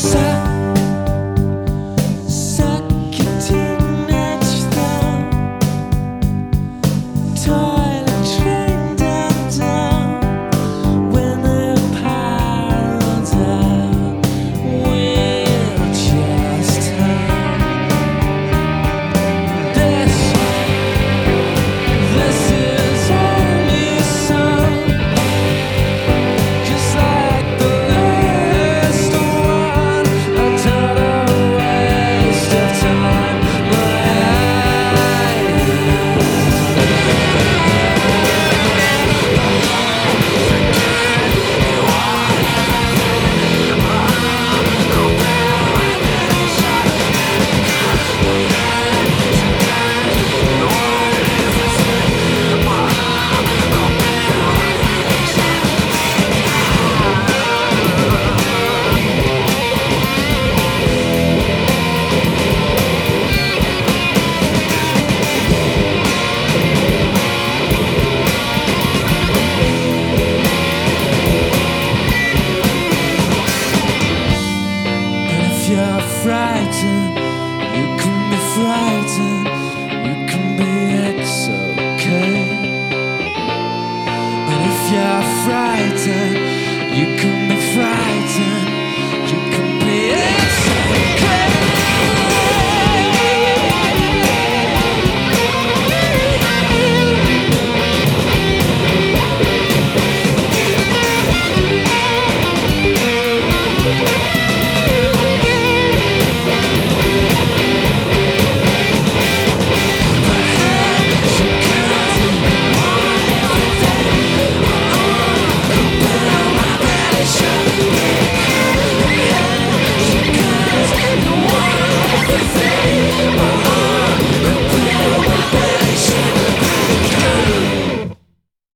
side. It's